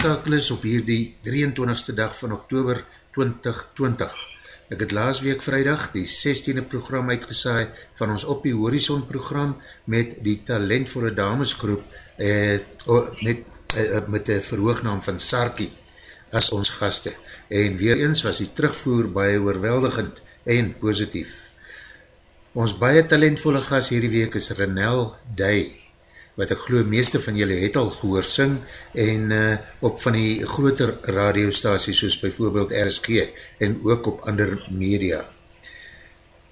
ingeskakel is op hierdie 23ste dag van oktober 2020. Ek het laas week vrijdag die 16e program uitgesaai van ons Op die Horizon program met die talentvolle damesgroep eh, met, eh, met die verhoognaam van Sarki as ons gaste. En weer eens was die terugvoer baie oorweldigend en positief. Ons baie talentvolle gast hierdie week is Renel Day wat ek geloof meeste van julle het al gehoor sing en uh, op van die groter radiostaties soos bijvoorbeeld RSG en ook op ander media.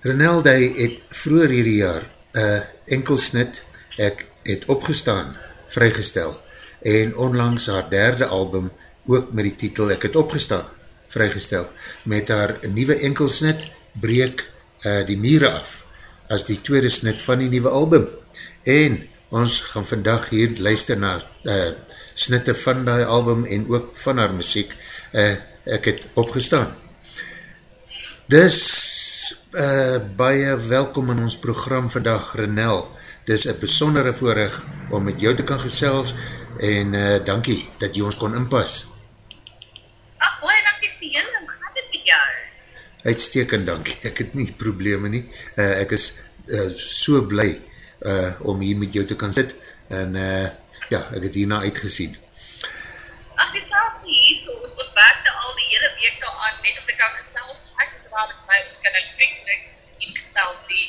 Renelde het vroeger hierdie jaar uh, enkelsnit ek het opgestaan, vrygestel en onlangs haar derde album ook met die titel Ek het opgestaan, vrygestel met haar nieuwe enkelsnit breek uh, die mire af as die tweede snit van die nieuwe album en ons gaan vandag hier luister na uh, snitte van die album en ook van haar muziek, uh, ek het opgestaan. Dis uh, baie welkom in ons program vandag, Renel. Dis een besondere voorrecht om met jou te kan gesels en uh, dankie dat jy ons kon inpas. Ach, baie dankie vir jou, dan gaat het met jou. Uitstekend dankie, ek het nie probleme nie. Uh, ek is uh, so blij uh, om hier met jou te kan sit en uh, ja, ek het hierna uitgesien. Ach, die saak nie, so, ons, ons werkte al die hele week daar aan, net om te kan gesels, ek is waar met my, ons kan uiteindelik in geselsie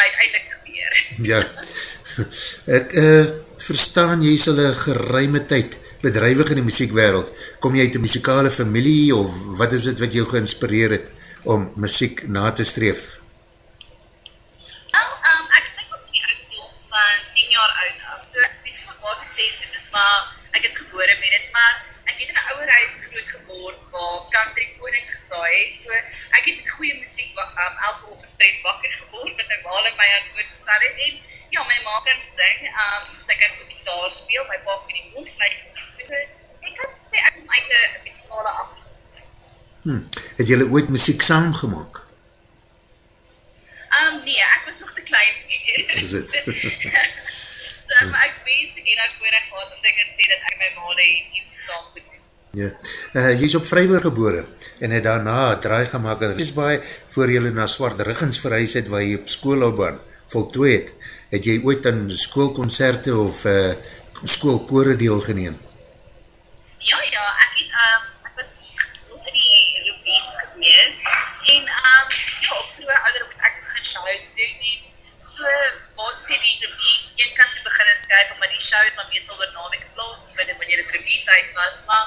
uiteindelik gebeur. Ja, ek uh, verstaan jy sal een geruime tyd bedrijwig in die muziekwereld, kom jy uit die muzikale familie of wat is het wat jou geïnspireer het om muziek na te streef? jaar oud af. So basis sê dit is maar ek is gebore met dit, maar ek het in 'n ouer huis groot geword waar country koning gesaai het. So ek het met goeie musiek um, elke oggend tred wakker geword met my ma en my aan voor gestel het en ja, my ma kan sing, um sy kan ook gitaar speel, my pa kan die mond vlei speel. Ek kan sê ek kom uit 'n musikale agtergrond. Hmm. Het julle ooit musiek saam gemaak? Um, nee, ek was nog te klein. Is het? so, maar ek wens ek het voorig gehad om te kan sê dat ek my maale iets saam te doen. Ja, uh, jy is op Vryburg gebore en het daarna draai gemaakt en is baie voor jylle na Swart Riggens verhuis het waar jy op schoolopbaan voltooi het. Het jy ooit aan schoolconcerte of uh, schoolkore deel geneem? Ja, ja, ek het, um, ek was in die rubies gewees en um, ja, op vroege ouder moet ek begin shows doen en so waar sê die revie een kant te begin skryf omdat die shows maar meestal oor naweek plaas vind wanneer het revie tyd was maar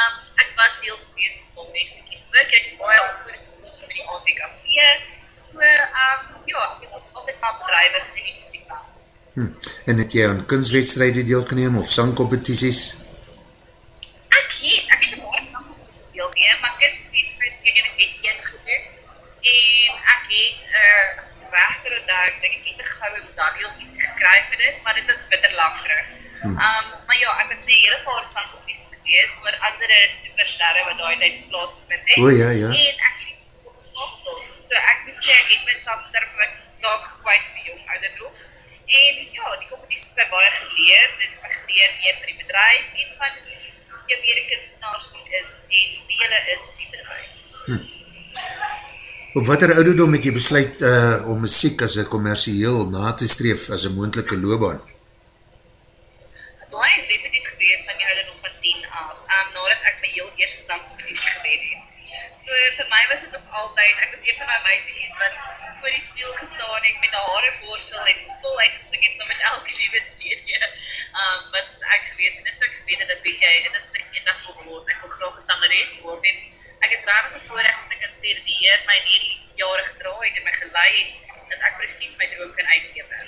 um, ek was deels gewees om mes te kies ek het baie opvoedingsfonds met die ATKV so um, ja ek is altijd maar bedrijwig in die muziek hm. en het jy aan kunstwedstrijde deelgeneem of sangcompetities? ek het, ek het een baie sangcompetities deelgeneem maar kunstwedstrijde ek het een gedoen en ek het, uh, as ek rechter onthou, denk ek het een gouden medaille of iets gekry vir dit, maar dit is bitter lang terug. Um, maar ja, ek was nie hele paar sangcompetities gewees, oor andere supersterre wat daar uit plaas gevind het. O ja, ja. En ek het opgelos, so ek moet sê, ek het myself terug wat daak gekwijt met jong ouderdom. En ja, die competities het baie geleer, dit het my geleer meer van die bedrijf en van jou meer kunstenaars is en wie hulle is in die bedrijf. Hmm. Op wat er ouderdom het jy besluit uh, om muziek as een commercieel na te streef as een moendelike loopbaan? Daai is definitief gewees van die ouderdom van 10 af, um, nadat ek my heel eerste sangcompetitie geweer het. So vir my was het nog altyd, ek was een van my meisiekies wat voor die spiel gestaan het met een haare borsel en vol uitgesing het so met elke liewe CD. Um, was het ek gewees en dis ook geweet dat weet jy, dit is wat ek eendag wil word, ek wil graag een sangeres word en ek is raar bevoorrecht om te kan sê dat die Heer my in die jare gedraai het en my geleid dat ek precies my droom kan uitlewe.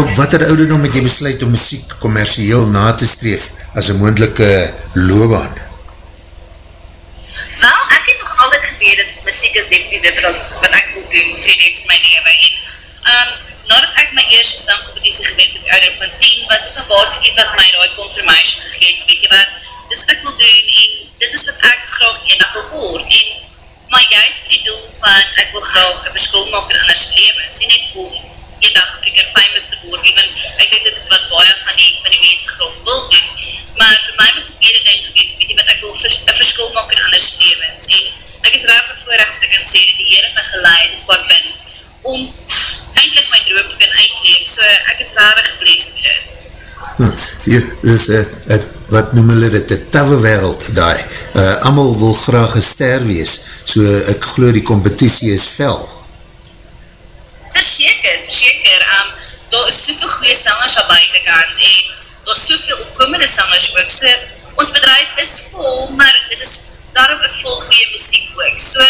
Op wat er ouderdom het jy besluit om muziek commercieel na te streef as een moendelike loobaan? Wel, ek het nog altyd geweer dat muziek is definitief wat, wat ek wil doen vir die rest van my leven. En um, nadat ek my eerste sangcompetitie gemeet op ouder van 10, was dit een basis iets wat my die confirmation gegeet, weet jy wat, dis ek wil doen en dit is wat ek graag enig wil hoor. En, maar juist met die doel van ek wil graag een verskil maak in anders leven, sê net om eendag Afrika famous te word, want ek denk dit is wat baie van die, van die mense graag wil doen, maar vir my was het meer ding geweest, weet jy wat, ek wil een verskil maak in anders levens, en ek is raar bevoorrecht te kan sê, dat die Heer my geleid wat ben, om eindelijk my droom te kan uitleef, so ek is rarig vlees met dit. Hier, dis, uh, het, wat noem hulle dit, die taffe wereld daai, uh, amal wil graag een ster wees, so ek geloof die competitie is fel. Verseker, verseker. Um, daar is soveel goeie sangers aan buitenkant en daar is soveel opkomende sangers ook. So, ons bedrijf is vol, maar dit is daarom ook vol goeie muziek ook. So,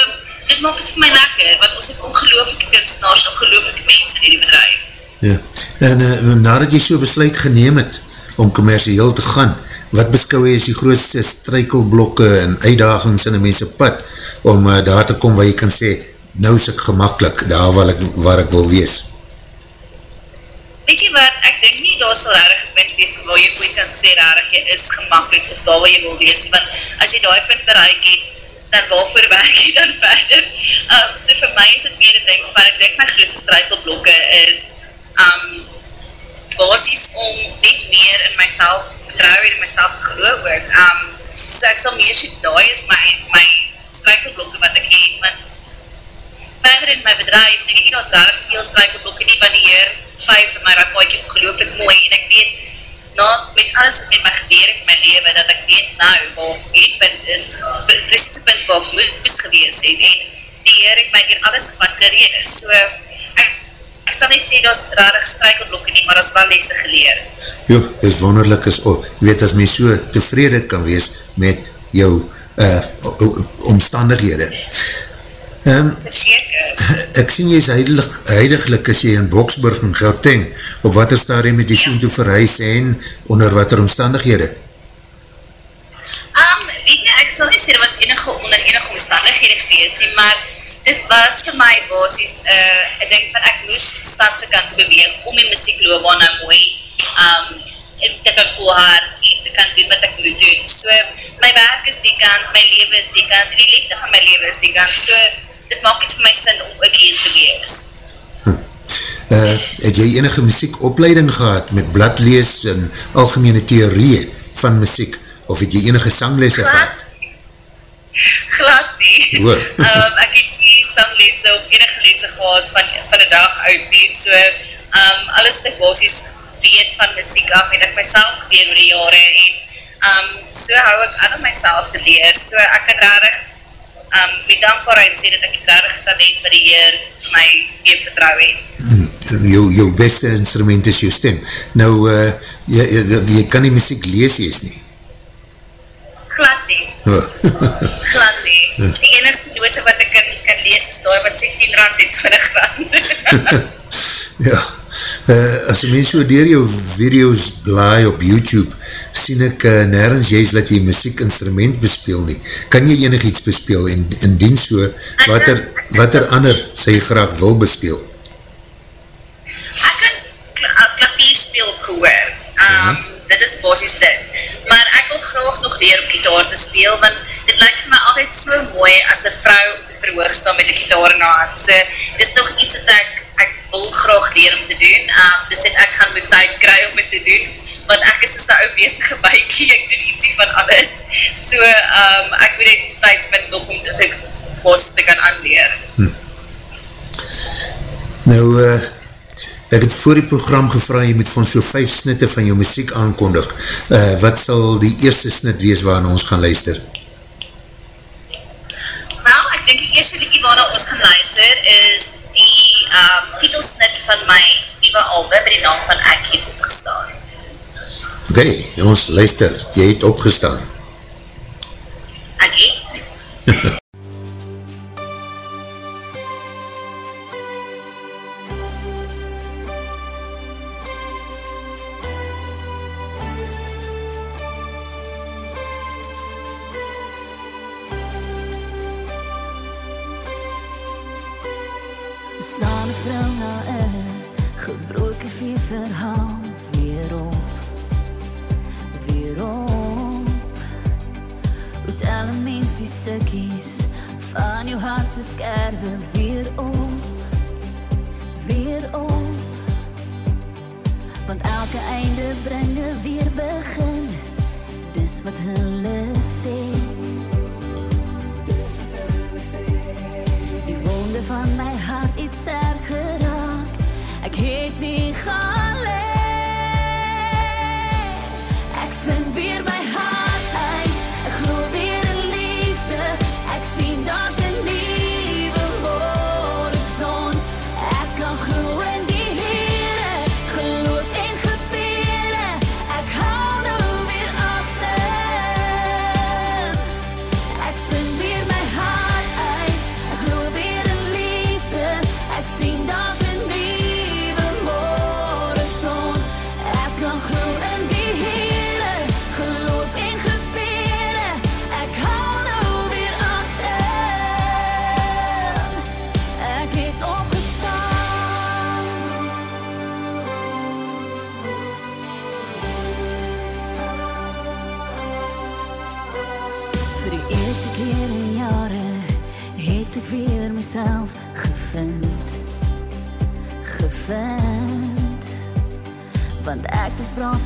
dit maak het vir my lekker, want ons het ongelooflike kunstenaars, ongelooflike mense in die bedrijf. Ja, en uh, nadat jy so besluit geneem het om commercieel te gaan, wat beskou jy as die grootste strykelblokke en uitdagings in die mense pad, om uh, daar te kom waar jy kan sê, nou is ek gemakkelijk daar waar ek, waar ek wil wees. Weet jy wat, ek denk nie daar sal erg punt wees waar jy ooit kan sê rarig jy is gemakkelijk of daar waar jy wil wees, want as jy die punt bereik het, dan waarvoor werk jy dan verder? Um, so vir my is het meer een ding van, ek denk my grootste strijkelblokke is um, basis om net meer in myself te vertrouw en in myself te geloof ook. Um, so ek sal meer sê, daar is my, my strijkelblokke wat ek het, want verder in my bedrijf, denk ek nie, daar is daar veel strijkelblokke nie, wanneer vijf in my rakwaadje ongelooflik mooi, en ek weet, na, met alles wat met my gebeur in my leven, dat ek weet nou, waar het punt is, precies die punt waar ek moes gewees het, en die Heer het my hier alles wat gereed is, so, sal nie sê, daar is rarig strijkelblokke nie, maar dat is wel lese geleer. Jo, is wonderlik is, oh, weet, as my so tevrede kan wees met jou uh, omstandighede. Um, ek sien jy is heilig, heiliglik as jy in Boksburg in Gauteng, op wat er stadium met jy soen toe verhuis en onder wat er omstandighede? Um, weet jy, ek sal nie sê, dit was enige, onder enige omstandighede gewees, maar dit was vir my basis, uh, ek denk van ek moes stadse kant beweeg, om die muziekloobaan nou mooi um, te kan volhaar en te kan doen wat ek moet doen. So, my werk is die kant, my leven is die kant, die liefde van my leven is die kant, so, dit maak het vir my sin om ook hier te wees. Hm. Uh, het jy enige muziekopleiding gehad met bladlees en algemene theorie van muziek, of het jy enige sanglese gehad? Glad nie. um, ek het nie sanglese of enige lese gehad van, van die dag uit nie, so um, alles wat ek basis weet van muziek af, en ek myself geweer oor die jare, en um, so hou ek aan om myself te leer, so ek kan rarig um, met dankbaarheid sê dat ek rarig talent vir die Heer my weer vertrouw het. Hmm, jou, jou beste instrument is jou stem. Nou, uh, jy, jy, jy kan die muziek lees, jy is nie? Glad nie. Oh. Glad nie. Die enigste note wat ek kan, kan lees is daar wat 16 rand het vir een grand. ja, uh, as mens so dier jou video's blaai op YouTube, sien ek uh, nergens juist dat jy muziekinstrument bespeel nie. Kan jy enig iets bespeel en indien so, wat er, wat er ander sy graag wil bespeel? Ek kan klavier speel op gehoor. Um, ja. Dit is basis dit. Maar ek wil graag nog leer op gitaar te speel, want dit lyk vir my altyd so mooi as een vrou verhoog staan met die gitaar in hand. So, dit is toch iets wat ek, ek wil graag leer om te doen. Um, dus het, ek gaan my tyd kry om het te doen, want ek is so ou bezige bykie, ek doen ietsie van alles. So, um, ek moet die tyd vind nog om dit ek vast te kan aanleer. Hm. Nou, uh, ek het voor die program gevra, jy moet van so vijf snitte van jou muziek aankondig. Uh, wat sal die eerste snit wees waarna ons gaan luister? Wel, ek denk die eerste liekie waarna ons gaan luister is die um, titelsnit van my nieuwe album by die naam van Ek het opgestaan. Oké, okay, ons luister, jy het opgestaan. Ek het. gebroke vier verhaal weer op weer op. Hoe tel 'n mens die stukkies van jou hart se skerwe weer op weer op. Want elke einde bring 'n weer begin dis wat hulle sê. Die wonde van my hart iets sterk geraak Ek het nie gaan lê Ek sing weer my hart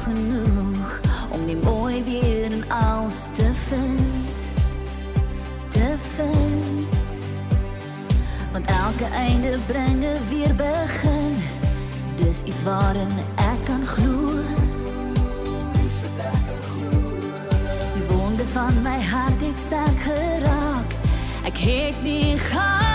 genoeg om die mooi weer in alles te vind. Te vind. Want elke einde bring 'n weer begin. Dis iets waarin ek kan glo. Die wonde van my hart het sterk geraak. Ek het nie gaan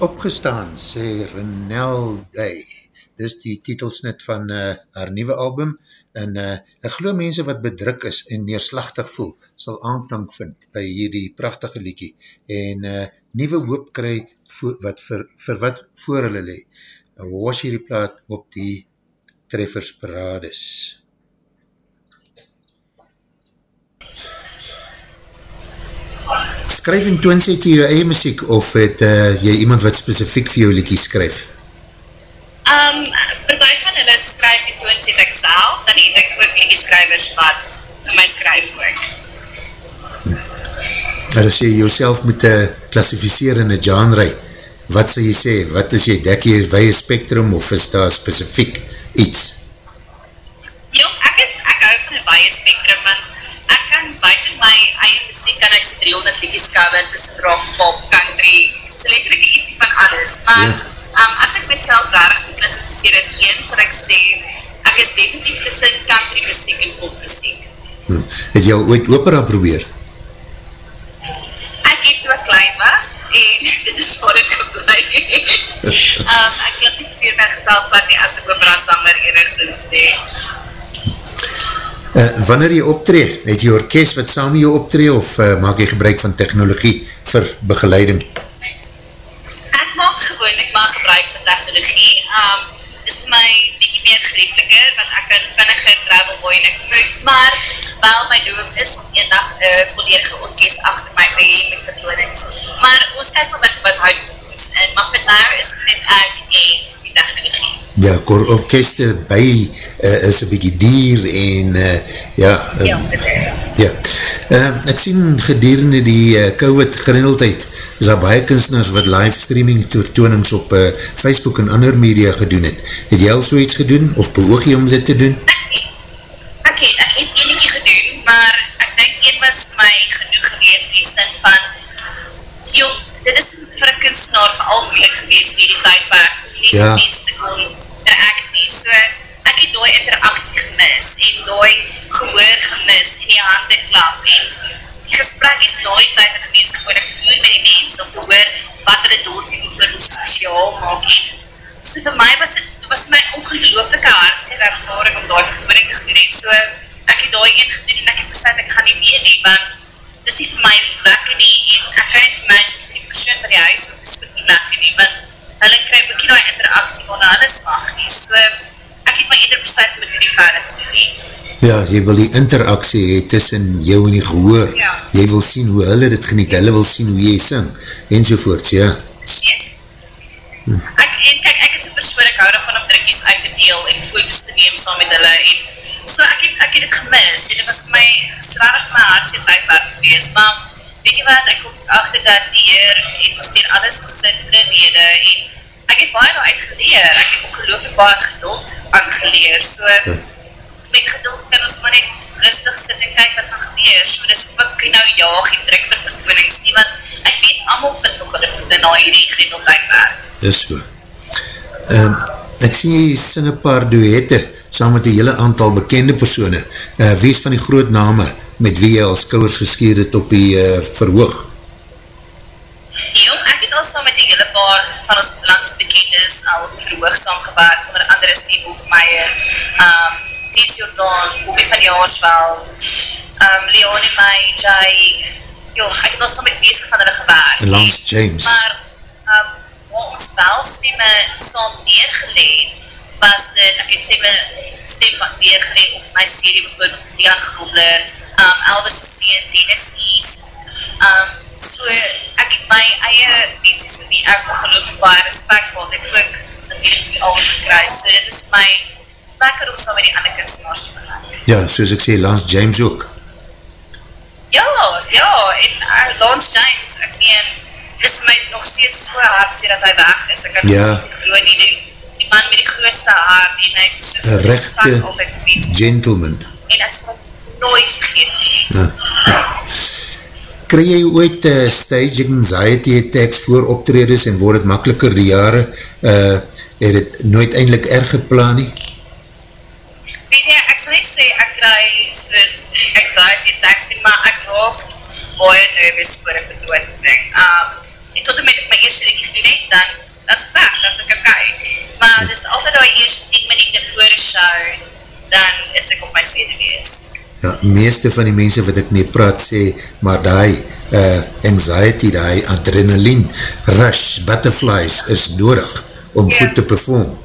opgestaan, sê Renel Day. Dis die titelsnit van uh, haar nieuwe album en uh, ek geloof mense wat bedruk is en neerslachtig voel, sal aanklank vind by hierdie prachtige liekie en uh, nieuwe hoop kry vo wat vir, vir wat voor hulle le. Was hierdie plaat op die treffers parades. Skryf en toon sê jy jou eie muziek of het uh, jy iemand wat specifiek vir jou liekie skryf? Um, partij van hulle skryf en toon sê ek self, dan het ek ook liedjie skrywers wat vir my skryf ook. Maar as jy jouself moet uh, klassificeer in een genre, wat sal jy sê? Wat is jy, dek jy weie spectrum of is daar specifiek iets? Jong, ek is, ek hou van een baie spectrum, want ek kan buiten my eie muziek kan ek sê 300 liedjes cover, tussen rock, pop, country, so letterlijk iets van alles, maar Ja. um, as ek myself rarig moet klassificeer is een, sal ek sê, ek is definitief tussen country muziek en pop muziek. Hm. Het jy al ooit opera probeer? Ek het toe klein was, en dit is waar het geblei het. um, ek klassificeer my geself wat nie as ek opera sanger enigszins sê. Uh, wanneer jy optree, het jy orkest wat saam jy optree of uh, maak jy gebruik van technologie vir begeleiding? Ek maak gewoon, ek maak gebruik van technologie. Um, is my bietjie meer geriefliker, want ek kan vinniger travel boy en ek moet, maar wel my droom is om een dag uh, volledige orkest achter my te heen met vertoonings. Maar ons kyk maar wat, wat houd toekomst in, maar vir nou is het net ek en. Ja, kor orkeste by uh, is een bykie dier en uh, ja, uh, Ja, ja. Uh, ek sien gedurende die uh, COVID gereeldheid is daar baie kunstenaars wat livestreaming toonings op uh, Facebook en ander media gedoen het. Het jy al so iets gedoen of behoog jy om dit te doen? Ek het, ek het enetjie gedoen, maar ek dink een was my genoeg gewees in die sin van, joh, dit is vir een kunstenaar vooral moeilik gewees in die tydperk, nie Ja. mense te kon interact nie. So, ek het die interaksie gemis en die gehoor gemis en die hande klap en die gesprek is na die tyd ek gewees gewoon ek voer met die mense om te hoor wat hulle doordoen vir ons spesiaal maak en so vir my was het was my ongelooflike hartseer ervaring om daai vertoning te gedoen het. So ek het daai een gedoen en ek het besluit ek gaan nie meer nie want dis nie vir my lekker nie en ek kan net imagine vir die persoon by die huis ook is ook nie lekker nie want hulle kry ook nie daai interaksie waarna hulle smag nie. So ek het my eerder besluit om dit nie verder te doen nie. Ja, jy wil die interaksie hee tussen jou en die gehoor. Ja. Jy wil sien hoe hulle dit geniet, hulle wil sien hoe jy sing, enzovoorts, ja. Seker. Ek, en kyk, ek is een persoon, ek hou daarvan om drukkies uit te deel en foto's te neem saam met hulle en so ek het, ek het het gemis en dit was vir my, srarig vir my hartseer tydperk gewees, maar weet jy wat, ek kom achter dat die Heer het ons hier alles gesit vir een rede en ek het baie daaruit geleer, ek het ongelooflik baie geduld aangeleer, so Ja. met geduld kan ons maar net rustig sit en kyk wat gaan gebeur. So dis ook ek nou jaag en druk vir vertonings nie, want ek weet allemaal vind nog hulle voete na hierdie gedeeldheid werk. Dis so. Um, ek sien jy sing een paar duette saam met die hele aantal bekende persone. Uh, wie is van die groot name met wie jy als kouwers geskeer het op die uh, verhoog? Jong, ek het al saam met die hele paar van ons landse bekendes al verhoog saamgewerk, onder andere Steve Hofmeier, um, Tiets Jordaan, Bobby van Jaarsveld, um, Leonie May, Jai, jong, ek het al saam met meeste van hulle gewerk. En Lance James. Maar, um, waar ons wel stemme saam neergeleid, was dit, ek het stemme, stem wat neergeleid op my serie, bijvoorbeeld Rian Gronder, um, Elvis Seen, Dennis East, um, so, ek het my eie mensies vir wie ek ongelooflik baie respect gehad, het ook natuurlijk die al gekry, so dit is my lekker om saam met die ander kunstenaars te begin. Ja, soos ek sê, Lance James ook. Ja, ja, en uh, Lance James, ek meen, is my nog steeds so hartseer dat hy weg is. Ek kan Ja. nog steeds nie glo nie, die man met die grootste hart, en hy so Een rechte gentleman. en ek sal nooit vergeet. Ja. Kry jy ooit uh, stage anxiety attacks voor optredes en word het makkeliker die jare, uh, het het nooit eindelijk erg geplan nie? Weet jy, ek sal nie sê ek kry soos anxiety attacks nie, maar ek raak baie nervous voor een vertoning. Um, en tot en met ek my eerste liedje gedoen het, dan, is ek weg, dan is ek okay. Maar dis altyd die eerste 10 minuten voor die show, dan is ek op my sedewees. Ja, meeste van die mense wat ek mee praat sê, maar die uh, anxiety, die adrenaline, rush, butterflies is nodig om Ja. goed te perform.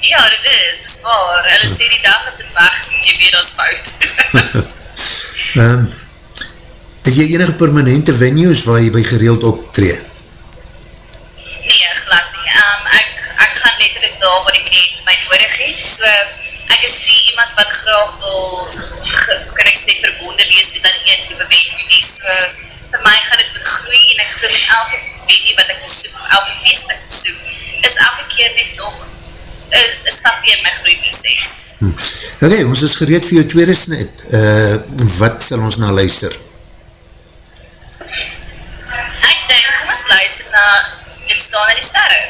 Ja, dit is, dit is waar. Hulle sê die dag is dit weg, as jy weet as fout. Um, het jy enige permanente venues waar jy by gereeld optree? Nee, glad nie. Um, ek, ek gaan letterlijk daar waar die kliënt my nodig het. So, ek is nie iemand wat graag wil, ge, kan ek sê, verbonden wees met dan een type venue nie. So, vir my gaan dit groei en ek geloof met elke venue wat ek besoek, elke feest ek besoek, is elke keer net nog een, een stapje in my groeiproces. Hm. Ok, ons is gereed vir jou tweede snet. Uh, wat sal ons na luister? Ek denk, kom ons luister na Dit staan in die sterre.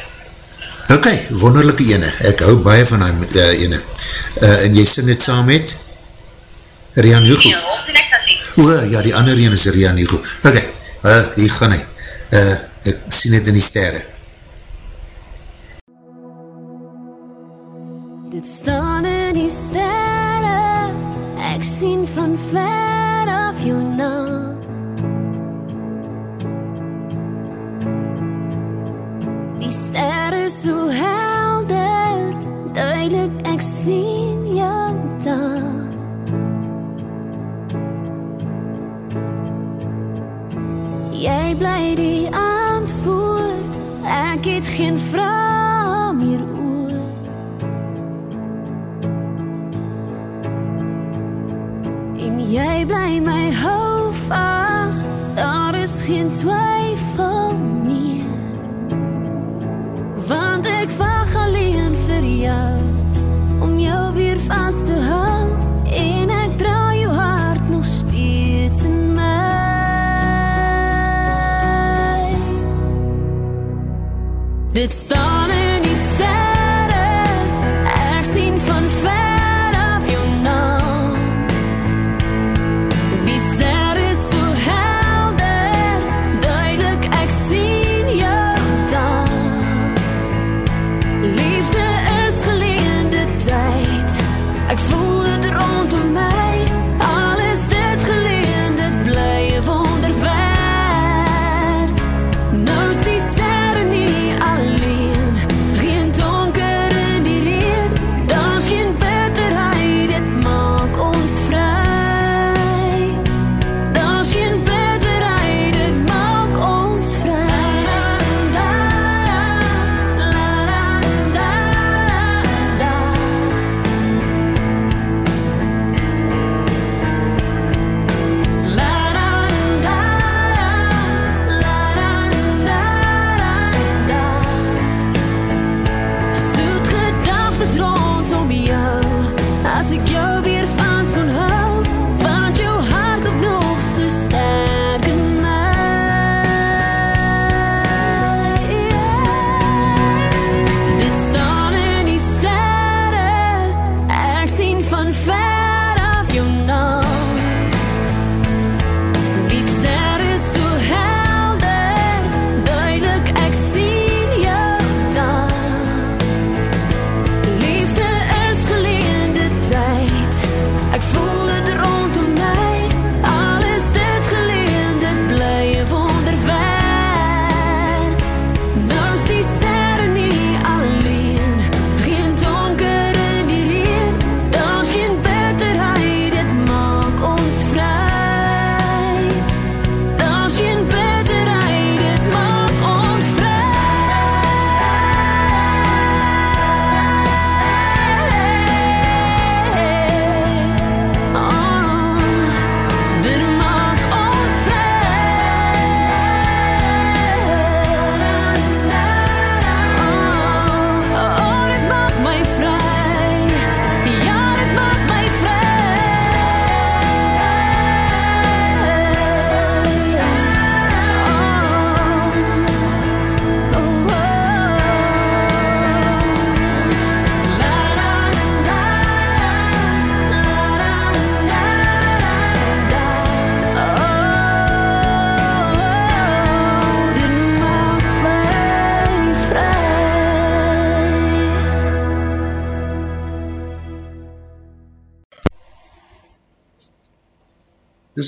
Ok, wonderlijke ene. Ek hou baie van die uh, ene. Uh, en jy sing het saam met? Rian Hugo. Nee, ek dan nie. O, ja, die ander ene is Rian Hugo. Ok, uh, hier gaan hy. Uh, Ek sien het in die sterre. Dit staan in die sterre Ek sien van ver af jou naam sterre so helder Duidelik ek sien jou daar. Jy bly die antwoord. Ek het geen vraag meer oor. En jy bly my hou vas. Daar is geen twyfel Want ek wag alleen vir jou Om jou weer vast te hou. En ek dra jou hart nog steeds in my. Dit staan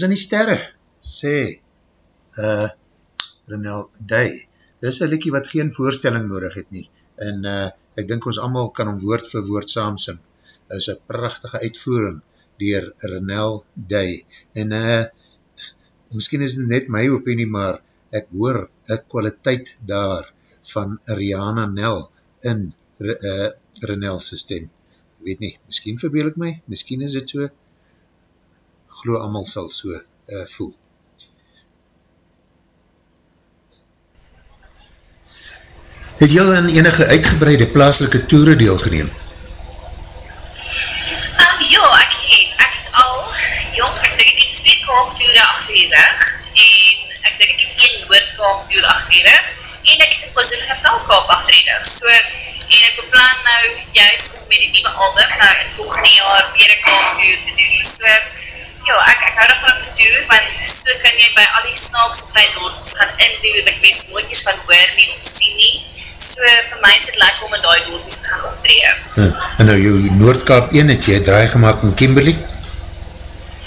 Dis in die sterre, sê uh, Renel Day. Dis een liekie wat geen voorstelling nodig het nie. En uh, ek dink ons allemaal kan om woord vir woord saamsing. Dis een prachtige uitvoering dier Renel Day. En uh, miskien is dit net my opinie, maar ek hoor een kwaliteit daar van Rihanna Nel in uh, Renel sy stem. Weet nie, miskien verbeel ek my, miskien is dit so, glo allemaal sal so uh, voel. Het jy al aan enige uitgebreide plaaslike toere deelgeneem? Um, ja, ek het, ek het al, jong, ek dink ek het twee kaaptoere achter die rug, en ek dink ek het een noordkaaptoer achter die rug, en ek het een KwaZulu-Natal kaap achter die rug, so, en ek beplan nou juist om met die nieuwe album, nou in volgende jaar weer een kaaptoer te doen, so, ja, ek, ek hou daarvan om te doen, want so kan jy by al die snaakse klein dorpes gaan indoen, wat ek mens nooit eens van hoor nie of sien nie. So vir my is het lekker om in die dorpes te gaan optree. Uh, en nou jou Noordkaap 1 het jy draai gemaakt in Kimberley,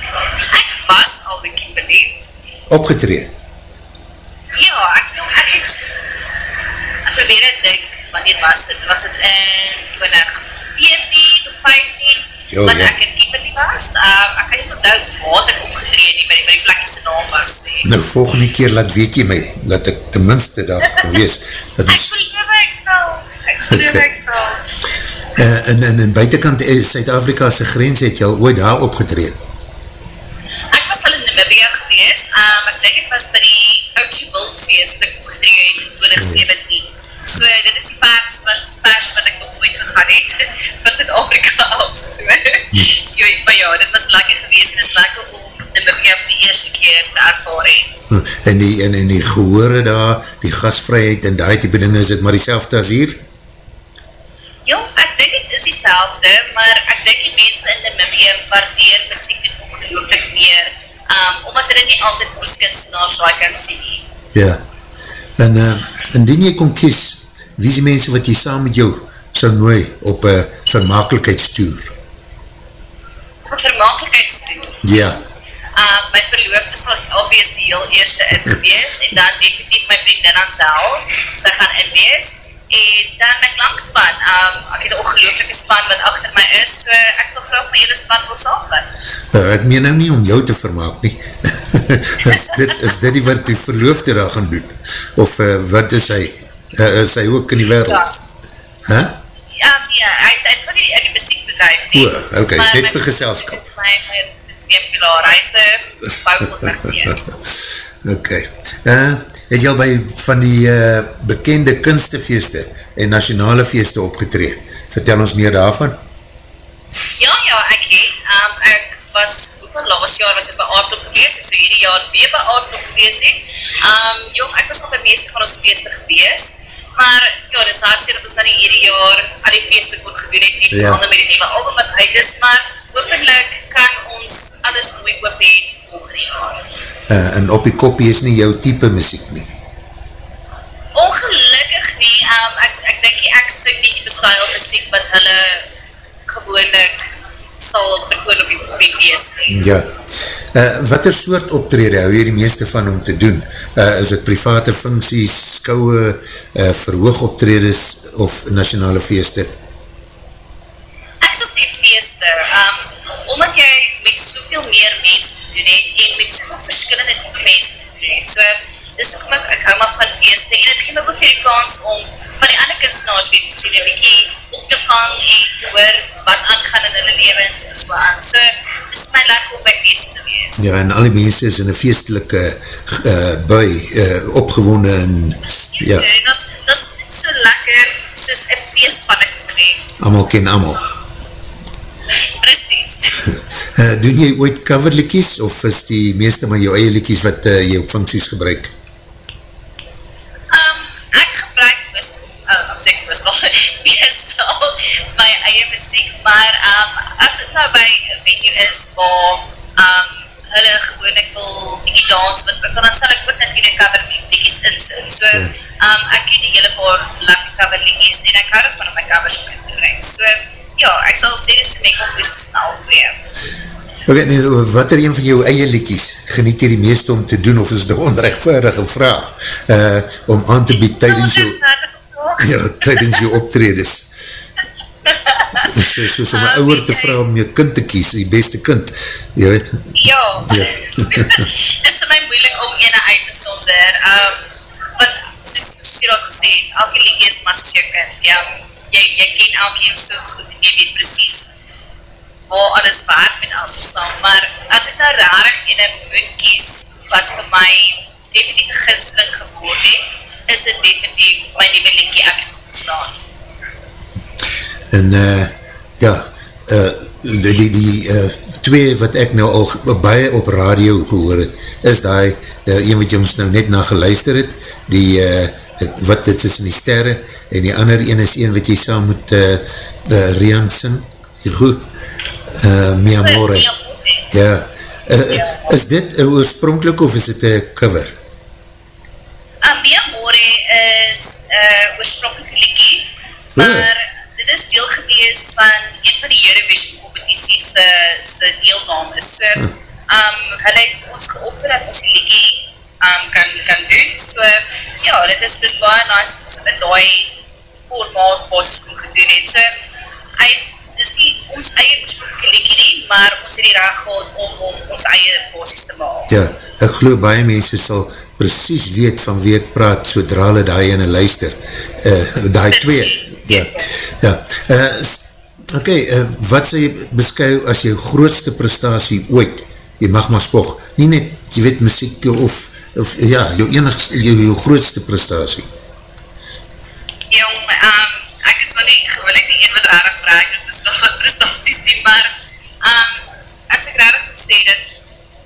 Ek was al in Kimberley. opgetree. Ja, ek, ek het, ek probeer het dink, wanneer was het? Was het in 2014 of 15? Jo, wat ja. ek in Kimberley was. Um, ek kan nie onthou wat ek opgetree nie, by die, plekje sy naam was nie. Nou, volgende keer laat weet jy my, dat ek tenminste daar kan wees. Dat Ek is, beloof ek sal. Ek beloof ek sal. uh, en, en in buitenkant is Suid-Afrika'se grens het jy al ooit daar opgetree. Ek was al in Namibia gewees. Um, ek denk het was by die Oudje Wildswees wat ek opgetree in 2017. So, dit is die pers, pers wat ek nog ooit gegaan het van Zuid-Afrika af. So, jo, maar ja, dit was lekker gewees en is lekker om Namibia vir die eerste keer te ervaar het. Hm, En die, en, en die gehore daar, die gasvrijheid en die type dinge, is het maar die selfde as hier? Ja, ek dink het is die maar ek dink die mense in Namibia waardeer muziek en ongelooflik meer, um, omdat hulle nie altyd ons kunstenaars daar kan sien nie. Ja. En uh, indien jy kon kies, wie is die mense wat jy saam met jou sal nooi op een vermakelijkheidstoer? Op vermakelijkheidstoer. Ja. Uh, my verloofde sal obvious die heel eerste in gewees en dan definitief my vriendin Ansel, sy gaan in wees en dan my klankspan, um, ek het een ongelooflike span wat achter my is, so ek sal graag my hele span wil saamvat. Uh, ek meen nou nie om jou te vermaak nie. is, dit, is dit die wat die verloofde daar gaan doen? Of uh, wat is hy? Uh, is hy ook in die wereld? Ja, Huh? ja nee, hy is, hy is van die, in die muziekbedrijf nie. O, oké, Maar net my vir vriendin geselskap. is my, my systeempilaar, hy is een bouwcontracteer. Ok. Uh, het jy al by van die uh, bekende kunstefeeste en nationale feeste opgetree? Vertel ons meer daarvan. Ja, ja, ek het. Um, ek was, hoeveel laas jaar was ek by Aardklop gewees, ek so hierdie jaar weer by Aardklop gewees het. Um, jong, ek was al by meeste van ons feeste gewees, maar ja, dis hartseer dat ons dan nie hierdie jaar al die feeste kon gedoen het, nie Ja. verander met die nieuwe album wat uit is, maar hopelijk kan ons alles mooi oop het jaar. Uh, en op die kopie is nie jou type muziek nie. Ongelukkig nie, um, ek, ek denk nie, ek sing nie die bestyle muziek wat hulle gewoonlik sal verkoon op die, op die feest nie. Ja. Uh, wat er soort optrede hou jy die meeste van om te doen? Uh, is het private funksies, skouwe, uh, verhoog optredes of nationale feeste? Ek sal sê feeste, um, omdat jy met soveel meer mense te doen het en met soveel verskillende type mense te doen het. So, dis ook ek, ek hou maar van feeste en het gee my ook weer die kans om van die ander kunstenaars weer te sien, een bykie op te vang en te hoor wat aangaan in hulle levens en so aan. So, dis my lekker om by feeste te wees. Ja, en al die mense is in een feestelike uh, bui, uh, opgewonde en ja, En dat is net so lekker soos een feest van moet heen. allemaal ken allemaal. Precies. Uh, doen jy ooit coverlikies of is die meeste maar jou eie likies wat uh, jy op funksies gebruik? Um, ek gebruik moes, uh, ek sê ek moes nog meestal my eie muziek, maar um, as het nou by venue is waar um, hulle gewoonlik wil die dans, want, want dan sal ek ook natuurlijk cover liedjes insin. So, um, ek ken die hele paar lekker cover liedjes en ek hou ervan om my covers op te bring. So, ja, ek sal sê dis een mengelkoes tussen al twee. Ok, nee, wat er een van jou eie likies geniet jy die meeste om te doen of is dit een onrechtvaardige vraag uh, om aan te bied tydens jou, ja, tydens jou optredes? So, soos om my ouwer te vraag om jou kind te kies, die beste kind, jy weet. Ja, Ja. dit is vir my moeilik om ene uit te sonder, um, want soos, soos al gesê, elke liedje is maar soos jou kind, ja, jy, jy ken elkeen so goed en jy weet precies waar alles werk met alles saam, maar as ek nou rarig ene moet kies, wat vir my definitief een ginsteling geword het, is dit definitief my nieuwe liedje ek het ontstaan. En uh, ja, uh, die, die, die uh, twee wat ek nou al baie op radio gehoor het, is die, uh, een wat jy ons nou net na geluister het, die, uh, wat dit is in die sterre, en die ander een is een wat jy saam met uh, uh, Rian sing, goed, uh, Mi Amore, Ja, ja, Uh, is dit een oorspronkelijk of is dit een cover? Um, Mia More is uh, oorspronkelijke liekie, maar dit is deel gewees van een van die Eurovision competities se deelname. So, um, hulle het ons geoffer dat ons die liekie um, kan, kan doen. So, ja, dit is, dit is baie nice dat ons in die formaat basis kon gedoen het. So, hy is, dit is nie ons eie nie, maar ons het die raag gehad om, om ons eie basis te maak. Ja, ek geloof baie mense sal precies weet van wie ek praat, sodra hulle daar ene luister. Uh, daar twee, ja. ja. Uh, ok, uh, wat sal jy beskou as jou grootste prestatie ooit? Jy mag maar spog. Nie net, jy weet, muziek of, of ja, jou enigste, jou, jou grootste prestatie. Jong, um, ek is van die, gewoonlik die een wat rarig vraag, dit is nog wat prestaties nie, maar um, as ek rarig moet sê, dat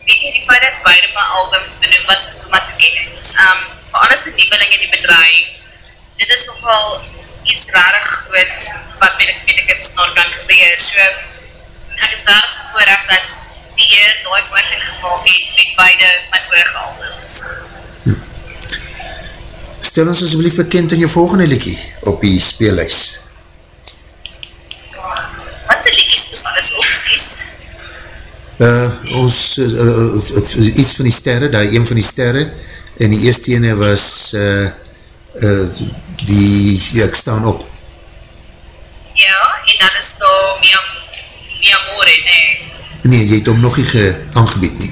weet jy die feit dat beide my albums benoem was vir my toekennings. Um, vir alles een nieuweling in die bedrijf, dit is nogal iets rarig groot wat met met die kunstenaar kan gebeur. So, ek is rarig bevoorrecht dat die heer daai moontlik gemaakt het met beide my vorige albums. Stel ons asblief bekend in jou volgende liekie op die speellijs. Wat sy liekies is alles opskies? uh, ons uh, uh, iets van die sterre, daar een van die sterre en die eerste ene was uh, uh, die ja, ek staan op Ja, en dan is daar Mia, Mia More, nee. Nee, jy het om nog nie aangebied nie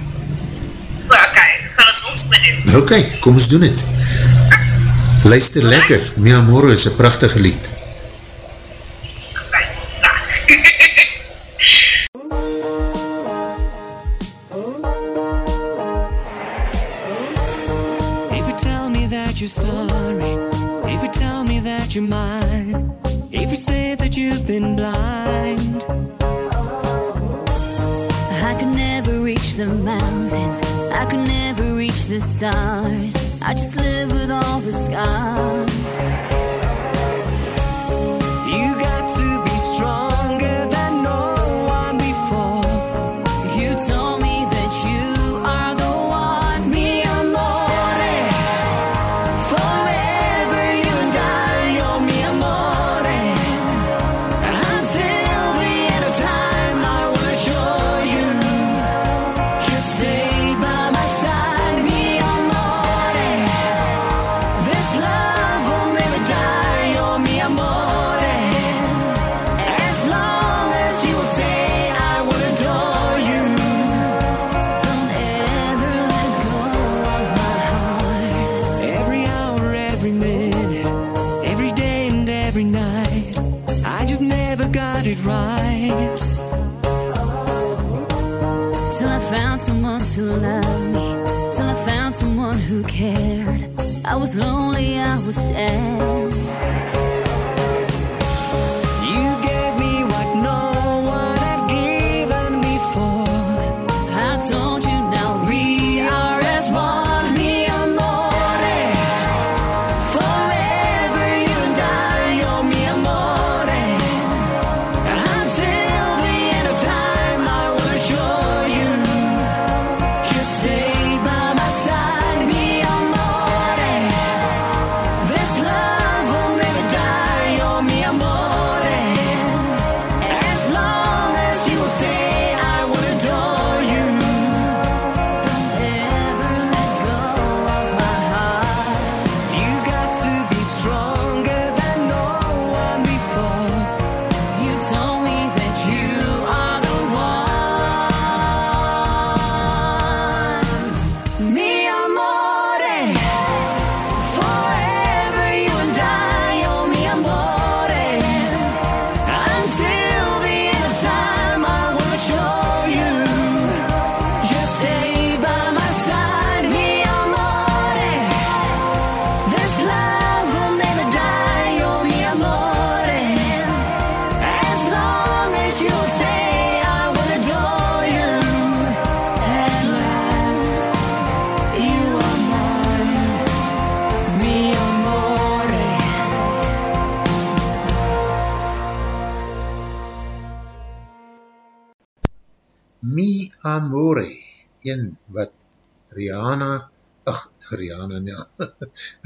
O, ok, gaan ons ons bedoel. ok, kom ons doen het. Luister lekker, Mia More is een prachtige lied. Ok, you tell me that you're sorry, if you tell me that you're mine, if you say that you've been blind, the mountains, I could never reach the stars. I just live with all the scars. Cared. I was lonely, I was sad. Een wat Rihanna, ach, Rihanna, nee,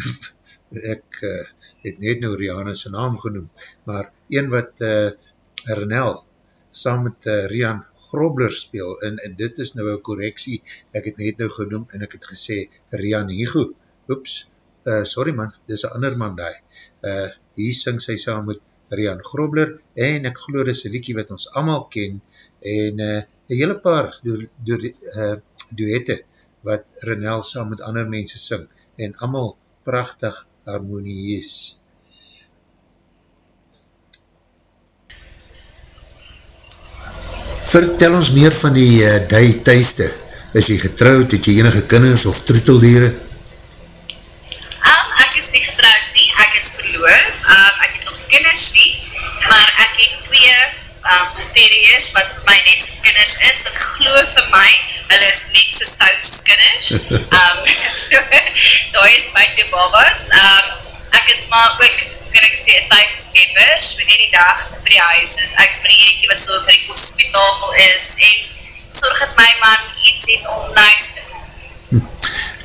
ek uh, het net nou Rihanna sy naam genoem, maar een wat uh, Renel saam met uh, Rian Grobler speel, en, en dit is nou een correctie, ek het net nou genoem, en ek het gesê Rian Higo, oeps, uh, sorry man, dit is een ander man daar, uh, hier syng sy saam met Rian Grobler, en ek geloof dit is een liekie wat ons allemaal ken, en uh, een hele paar du du uh, duette, wat Renel saam met ander mense syng, en allemaal prachtig harmonieus. Vertel ons meer van die uh, die thuiste. Is jy getrouwd, het jy enige kinders of troeteldieren? Um, ek is nie getrouwd nie, ek is verloof, um, ek het nog kinders nie, maar ek het twee um, terriers wat vir my net soos kinders is, en glo vir my, hulle is net so stout soos kinders. Um, so, daar is my twee babas. Um, ek is maar ook, kan ek sê, thuis is skepers, wanneer die dag as ek by die huis is, ek is by die enige wat so vir die tafel is, en sorg dat my man iets het om nice te doen.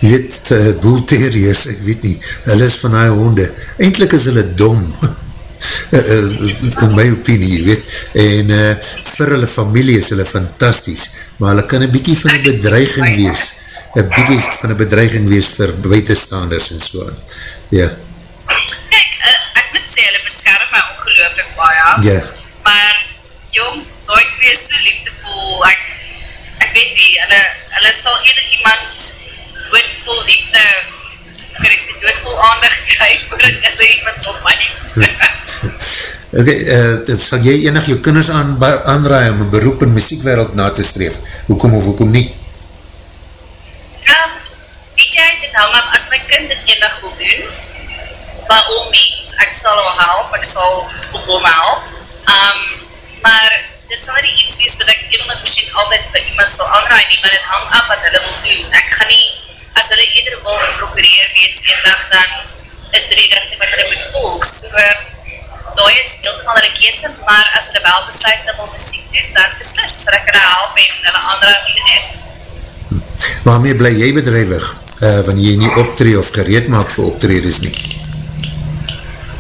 Jy weet, uh, boelterriers, ek weet nie, hulle is van die honde, eindelijk is hulle dom, uh, in my opinie, jy weet, en uh, vir hulle familie is hulle fantastisch, maar hulle kan een bykie van een bedreiging wees, een bykie van een bedreiging wees vir buitenstaanders en so aan, ja. Kijk, uh, ek moet sê, hulle beskerm my ongelooflik baie, Ja, maar jong, nooit twee is so liefdevol, ek, ek weet nie, hulle, hulle sal eerder iemand doodvol liefde, kan ek sê, doodvol aandig krijg, voordat hulle iemand sal mind. ok, uh, sal jy enig jou kinders aan, aanraai om een beroep in muziekwereld na te streef, hoekom of hoekom nie? Ja, weet jy, dit hang af, as my kind dit enig wil doen, by all means, ek sal hom help, ek sal of hom help, um, maar dit sal nie iets wees wat ek 100% altyd vir iemand sal aanraai nie, maar dit hang af wat hulle wil doen. Ek gaan nie, as hulle eerder wil procureer wees eendag, dan is dit die richting wat hulle moet volg. So, daar is heeltemal hulle kese, maar as hulle wel besluit dat hulle muziek doen, dan beslis, sal ek hulle help en hulle aanraai om te doen. Waarmee bly jy bedrijwig, uh, wanneer jy nie optree of gereed maak vir optredes nie?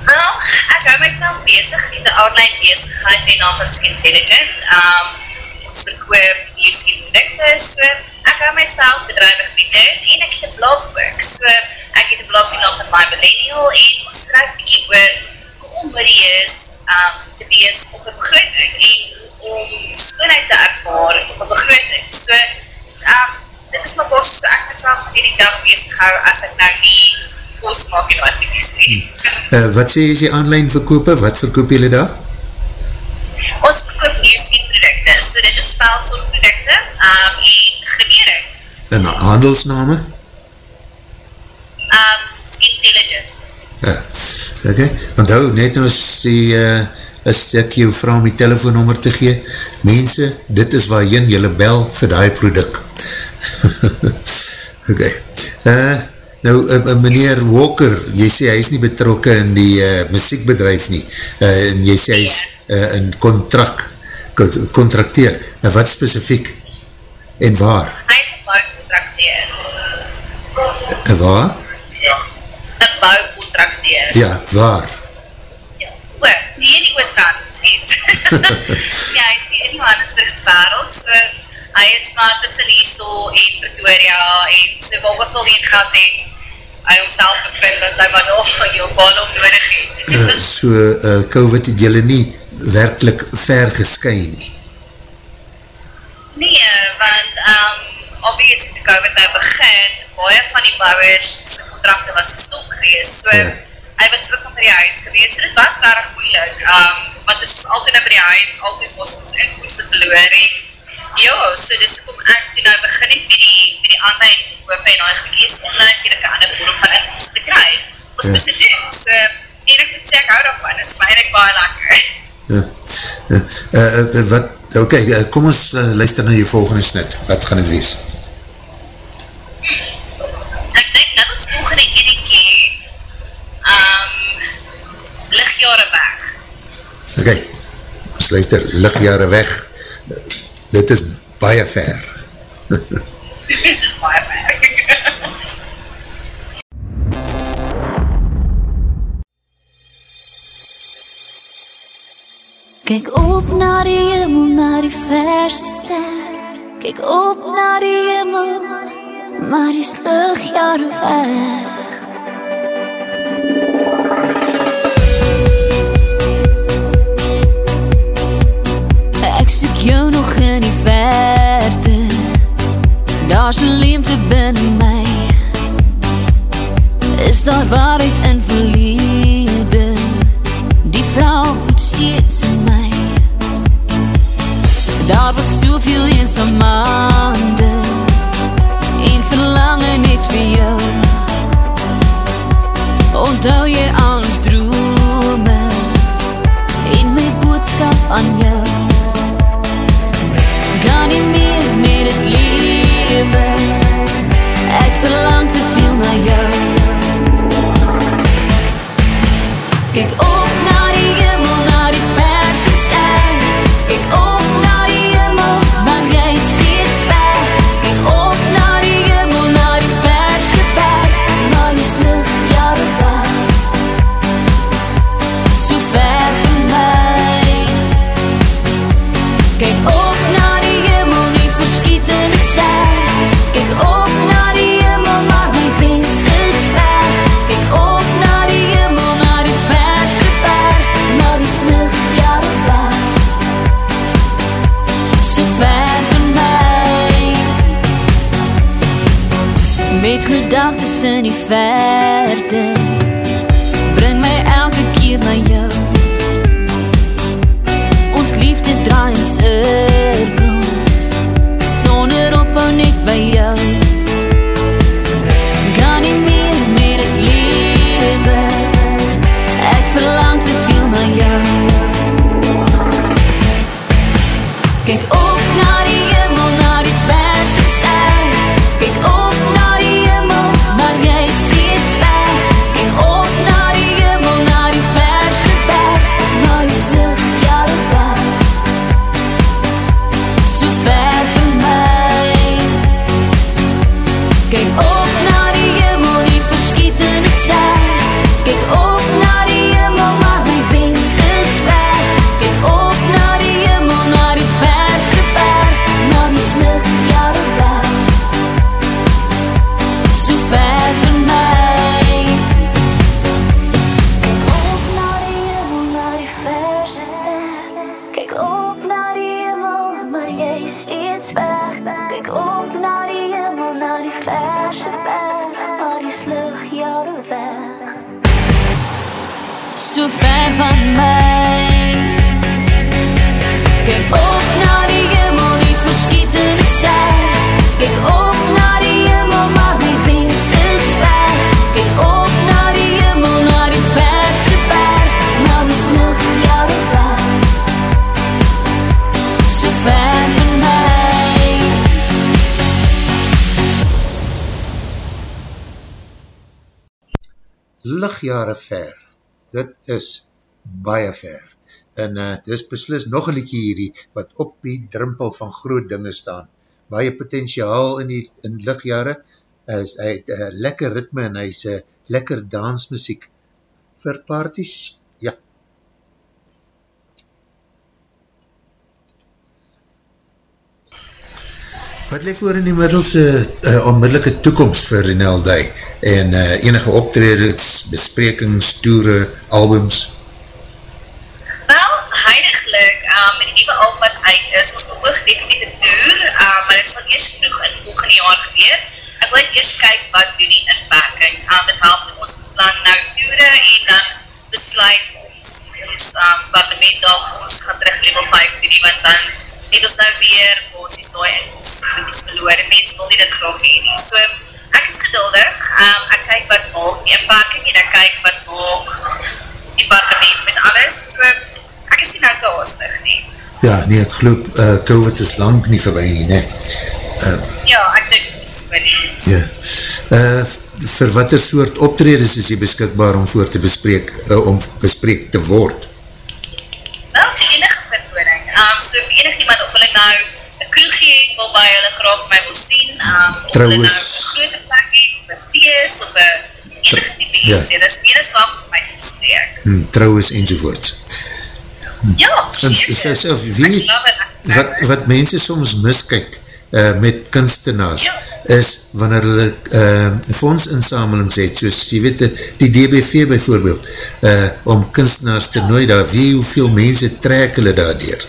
Wel, ek hou myself bezig in die online bezigheid met naam van Skin Intelligent. Um, ons verkoop skin producte, so ek hou myself dit en ek het een blog ook. So ek het een blog met naam van My Millennial en ons skryf bykie oor hoe om die is um, te wees op een begroting en om skoonheid te ervaar op een begroting. So, um, dit is my bos, so ek myself met die dag bezig hou as ek nou nie post maak en wat nie wees nie. Uh, wat sê is die online verkoop, wat verkoop jylle daar? Ons verkoop nieuwskin producte, so dit is velsoort producte um, en grimering. En handelsname? Um, Skintelligent. Ja, ok. Onthou, net nou as die, uh, as ek jou vraag om die telefoonnummer te gee, mense, dit is waar jyn jylle bel vir die product. ok. Uh, nou, uh, meneer Walker, jy sê hy is nie betrokken in die uh, muziekbedrijf nie, uh, en jy sê hy is uh, in contract, contracteer, en wat specifiek? En waar? Hy is een bouwcontracteer. En waar? Een bouwcontracteer. Ja, waar? Ja. O, die in die Oostrand, sies. ja, hy is hier in Johannesburgs wereld, so hy is maar tussen Liesel en Pretoria en so wat ook al heen gaat en hy homself bevind as hy maar nog jou baan om nodig het. Uh, so, uh, COVID het jylle nie werkelijk ver geskyn nie. Nee, want um, obviously toe COVID nou begin, baie van die bouwers sy contracte was gestop gewees, so Ja. hy was ook op by die huis gewees, so dit was daarig moeilik, um, want dit is altyd nou by die huis, altyd was ons inkomste verloor, en ja, so dis kom ek toe nou begin het met die, met die online verkoop en nou gekies, om nou natuurlijk een ander vorm van inkomste te kry, ons Ja. moest het doen, so, en ek moet sê, ek hou daarvan, dit is my baie lekker. Ja. Uh, uh, uh, wat, ok, uh, kom ons uh, luister na jou volgende snit. Wat gaan het wees? Ek dink dat ons volgende keer um, lichtjare weg. Ok, ons luister lichtjare weg. Dit is baie ver. Dit is baie werk. Kyk op na die hemel, na die verste ster. Kyk op na die hemel, maar die lig jare weg. Ek soek jou nog in die verte. Daar's 'n leemte binne my. Is daar waarheid in verlede? Daar was soveel eensamande en verlange net vir jou. Onthou jy ons drome en my boodskap aan van my Kyk op na die hemel, die verskietende ster Kyk op na die hemel, my wens is weg Kyk op na die hemel, na die verse berg Maar die lig jare weg So ver van my lichtjare ver, dit is baie ver, en uh, dit is beslis nog een liedje hierdie, wat op die drimpel van groot dinge staan, baie potentiaal in die in lichtjare, is hy het uh, lekker ritme en hy is uh, lekker dansmuziek. Vir parties, ja. Wat leef voor in die middelse uh, onmiddellike toekomst vir Renel Day en uh, enige optreders, besprekings, toere, albums? Heiliglik, um, met die nieuwe album wat uit is, ons beoog definitief een tour, um, maar dit sal eerst vroeg in volgende jaar gebeur. Ek wil eerst kyk wat doen die inpakking. Um, dit help ons plan nou toere en dan besluit ons, ons um, parlement dalk ons gaan terug level 5 doen, want dan het ons nou weer bosies daai in ons goedies verloor en mens wil nie dit graag heen. So, ek is geduldig, um, ek kyk wat maak die inpakking en ek kyk wat maak die parlement met alles. So, ek is nie nou te haastig nie. Ja, nee, ek geloof, uh, COVID is lang nie voorbij nie, nee. Uh, Ja, ek dink nie so nie. ja. Uh, vir wat er soort optreders is jy beskikbaar om voor te bespreek, uh, om bespreek te word? Wel, vir enige vertoning. Um, so vir enig iemand of hulle nou een kroegie het, wil baie hulle graag my wil sien, um, of hulle nou Trouwens- een grote plek het, of een feest, of een enige type Ja. iets, ja. dit is meer as wat vir my gestreek. hm, trouwens enzovoorts. Ja, Sy self, Ek wie, wat, wat mense soms miskyk uh, met kunstenaars, Ja. is wanneer hulle uh, fondsinsamelings het, soos jy weet, die- DBV bijvoorbeeld, uh, om kunstenaars te nooi daar, wie hoeveel mense trek hulle daar deur.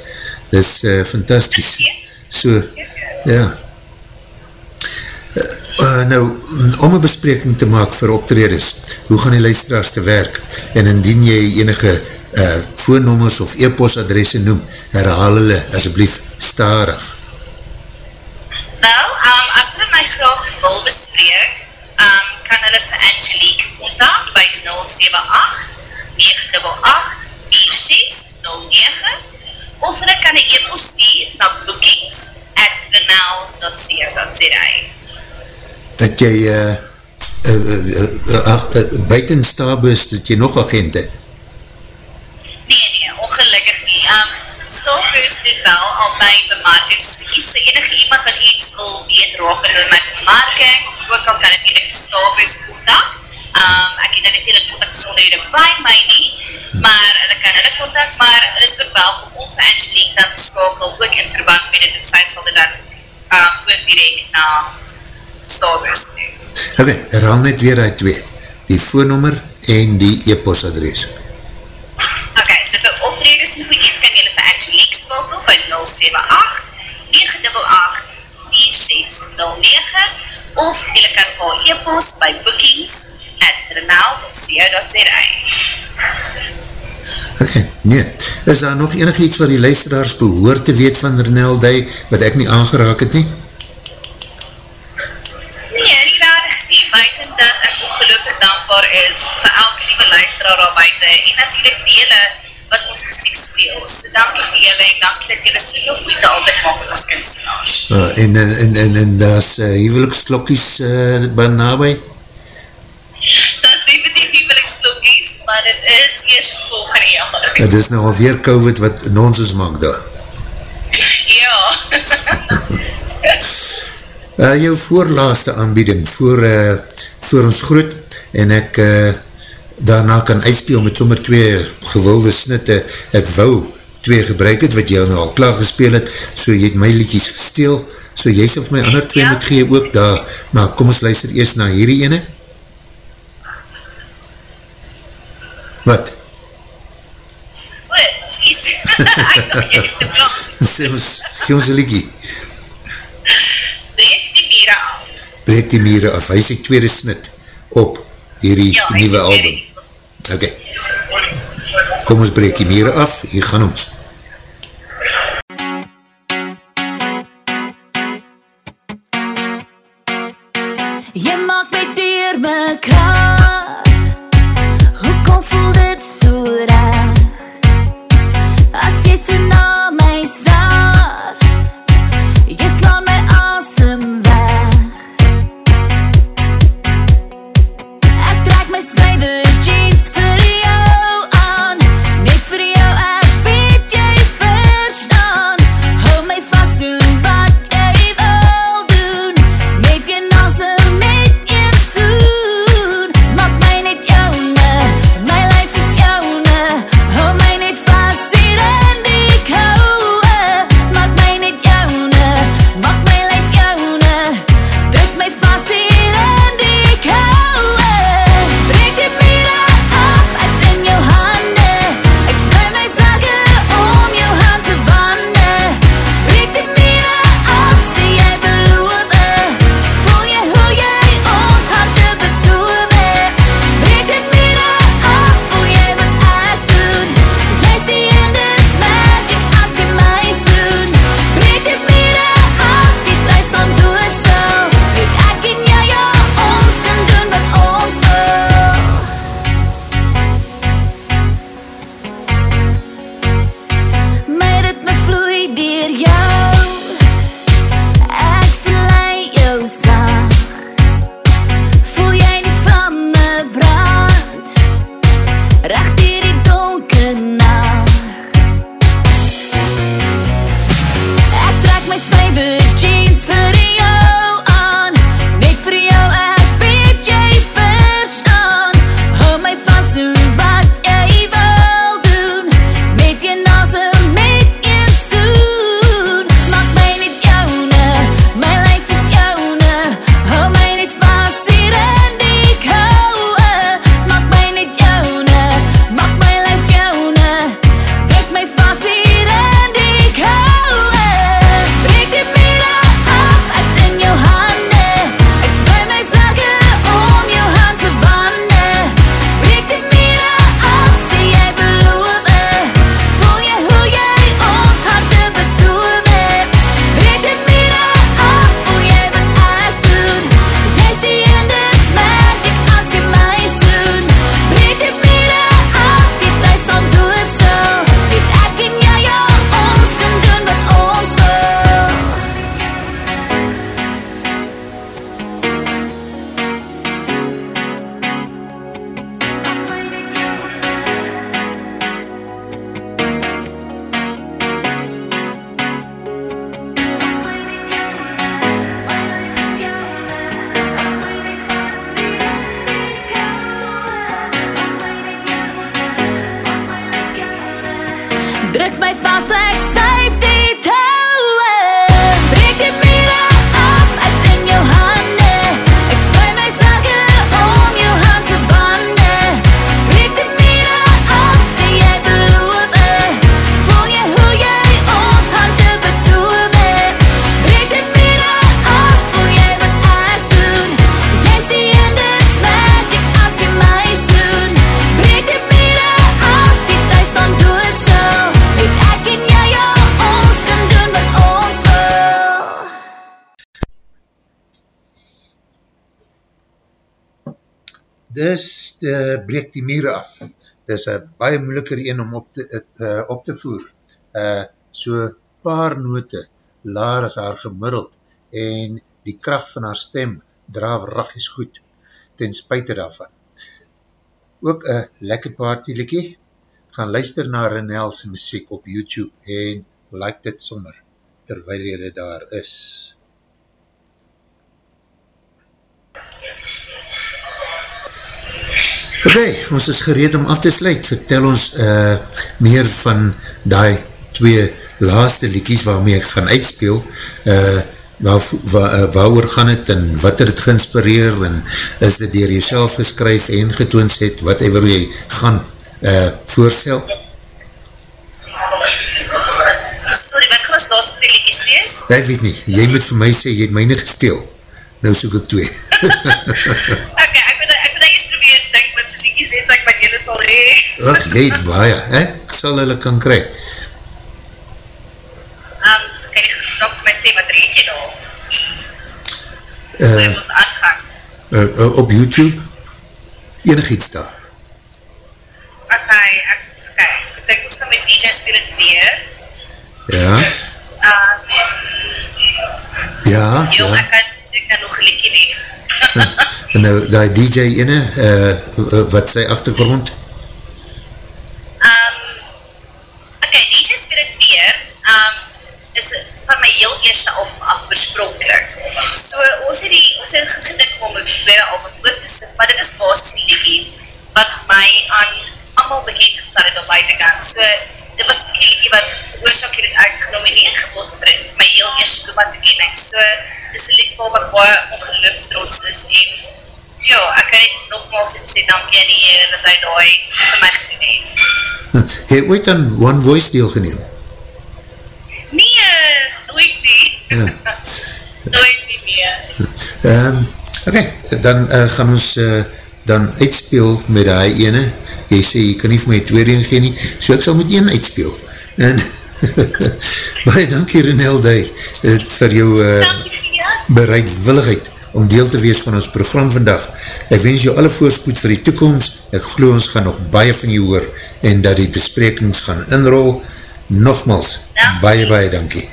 Dis uh, fantastisch. So, ja. Uh, nou, om een bespreking te maak vir optreders, hoe gaan die luisteraars te werk? En indien jy enige uh, voornommers of e-postadresse noem, herhaal hulle asjeblief starig. Wel, um, as hulle my graag wil bespreek, um, kan hulle vir Angelique contact by 078 988 4609 of hulle kan een e-post stuur na bookings at renal.co.za Dat jy uh, uh, uh, uh, uh, uh, buiten stabe is, dat jy nog agente. Nee nee, ongelukkig nie. Um Stalkers doen wel albei bemarkingsverkies. So enige iemand wat iets wil weet rakende my bemarking of ook al kan dit direk Stalkers kontak. Um ek het nou net hulle kontak sonder hierdie by my nie, maar hulle kan hulle kontak, maar hulle is ook welkom ons Angelique dan te skakel ook in verband met dit en sy sal dit dan ehm, um oor direk na Stalkers toe. Okay, herhaal net weer uit twee. Die foonnommer en die e-posadres. 082 Okay, so vir optredes en goedjies kan julle vir Angelique skakel by 078 988 4609 of julle kan vir haar e-pos by bookings@renal.co.za. Okay, nee. Is daar nog enige iets wat die luisteraars behoor te weet van Renel Day wat ek nie aangeraak het nie? Is vir elke liewe luisteraar daar buiten en natuurlijk vir julle wat ons muziek speel. So dankie vir julle en dankie dat julle soveel moeite altyd maak met ons kunstenaars. Uh, en en, en, en, en daar is uh, huweliksklokkies uh, by nabij? Dat is definitief huwelikslokkies, maar dit is eers volgende jaar. Het is nou alweer COVID wat nonsens maak daar. Ja. Uh, jou voorlaaste aanbieding voor, uh, voor ons groet en ek uh, daarna kan uitspeel met sommer twee gewilde snitte. Ek wou twee gebruik het wat jy nou al klaar gespeel het, so jy het my liedjes gesteel, so jy sal vir my ander twee Ja. moet gee ook daar, maar kom ons luister eerst na hierdie ene. Wat? O, skies. Ek dink jy het te klaar. Sê ons, gee ons een liedje. Breek die mire af. Breek die mire af, hy is die tweede snit op hierdie Ja, nieuwe album. die- Ok. Kom ons breek die mire af, hier gaan ons. Jy die muur af. Dis een baie moeiliker een om op te, uh, op te voer. Uh, so paar note laar as haar gemiddeld en die kracht van haar stem draaf rachies goed ten spuite daarvan. Ook een lekker partyliekie, gaan luister na Renel's muziek op YouTube en like dit sommer terwijl jy daar is. Ok, ons is gereed om af te sluit. Vertel ons uh, meer van die twee laaste liekies waarmee ek gaan uitspeel. Uh, waar, waar, uh, waar oor gaan het en wat het het geinspireer en is dit dier jyself geskryf en getoons het, wat ever jy gaan uh, voorstel? Sorry, wat gaan ons laatste twee liedjes wees? Ek weet nie, jy moet vir my sê, jy het myne gesteel. Nou soek ek twee. sal hee. Ach, jy het baie, ek sal hulle kan kry. Um, kan jy nog vir my sê, wat reed jy daar? Uh, Hoe ons aangaan? uh, uh, op YouTube, enig iets daar. Ok, ek, ok, ek denk ons gaan met DJ het weer. Ja, Um, ja, jong, ja. ek kan, ek kan nog liedje neem. Nou, die DJ ene, uh, wat sy achtergrond? Um, ok, DJ speel het weer. Um, is van my heel eerste album af oorspronkelijk. So, ons het die, ons het gedink om een tweede album ook te sit, maar dit is basis die liedje wat my aan allemaal bekend gestel het op buitenkant. So, dit was die liedje wat oorzaak het ek genomineerd geword vir, vir my heel eerste Kuma toekening. So, dit is een lied waar wat baie ongeloof trots is en ja, ek kan net nogmaals het sê dankie aan die Heer dat hy daai vir my gedoen het. Jy het ooit aan One Voice deel geneem? Nee, nooit nie. Ja. nooit nie meer. Um, ok, dan uh, gaan ons uh, dan uitspeel met die ene. Jy sê, jy kan nie vir my tweede een gee nie, so ek sal met een uitspeel. En, baie dankie Renel het vir jou uh, bereidwilligheid om deel te wees van ons program vandag. Ek wens jou alle voorspoed vir die toekomst. Ek glo ons gaan nog baie van jou hoor en dat die besprekings gaan inrol. Nogmals, Dankie. baie, baie dankie.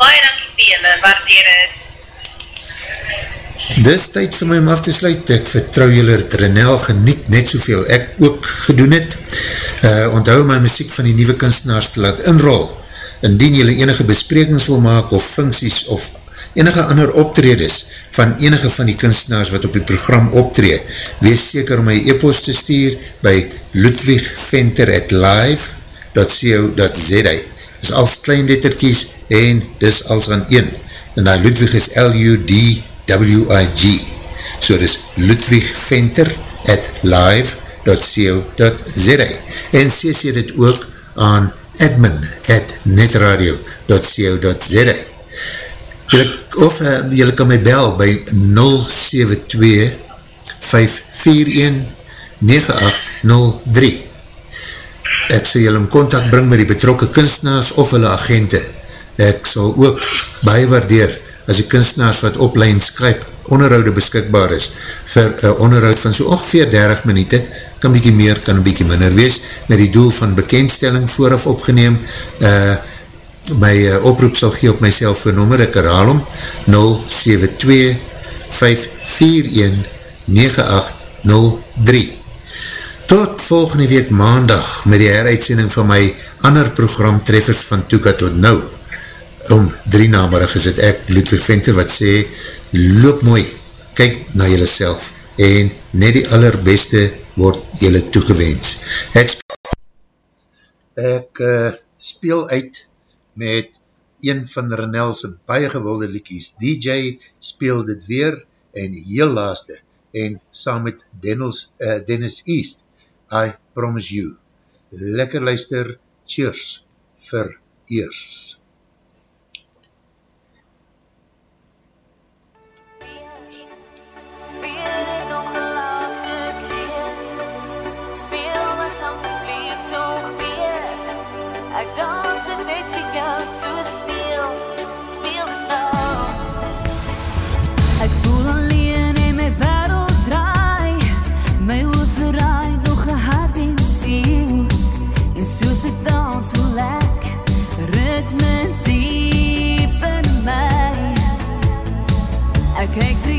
Baie dankie vir julle, waardeer het. Dis tyd vir my om af te sluit. Ek vertrouw julle het Renel geniet net soveel ek ook gedoen het. Uh, onthou my muziek van die nieuwe kunstenaars te laat inrol. Indien julle enige besprekings wil maak of funksies of enige ander optredes van enige van die kunstenaars wat op die program optree, wees seker om my e-post te stuur by ludwigventer at live.co.za is als klein letterkies en dis als aan een. En die Ludwig is L-U-D-W-I-G. So dis Ludwig Venter at live.co.za en cc dit ook aan admin at netradio.co.za Julle, of uh, julle kan my bel by 072 541 9803 ek sal julle in contact bring met die betrokke kunstenaars of hulle agente. Ek sal ook baie waardeer as die kunstenaars wat op lijn Skype onderhoude beskikbaar is vir een onderhoud van so ongeveer 30 minute, kan bykie meer, kan bykie minder wees, met die doel van bekendstelling vooraf opgeneem. Uh, my uh, oproep sal gee op my cellfoonnummer, ek herhaal om 072 541 9803 Tot volgende week maandag met die heruitsending van my ander program Treffers van Toeka tot nou. Om drie namerig is het ek, Ludwig Venter, wat sê, loop mooi, kyk na jylle self en net die allerbeste word jylle toegewens. Ek, sp ek uh, speel uit met een van Renelse baie gewilde liekies. DJ speel dit weer en heel laaste en saam met Dennis, uh, Dennis East I promise you. Lekker luister, cheers vir eers. Ek dans dit net vir jou, so speel, speel dit nou. Ek voel alleen en my wêreld draai. My hoof verraai nog 'n hart en siel. En soos ek dans, voel ek ritme diep in my. Ek kyk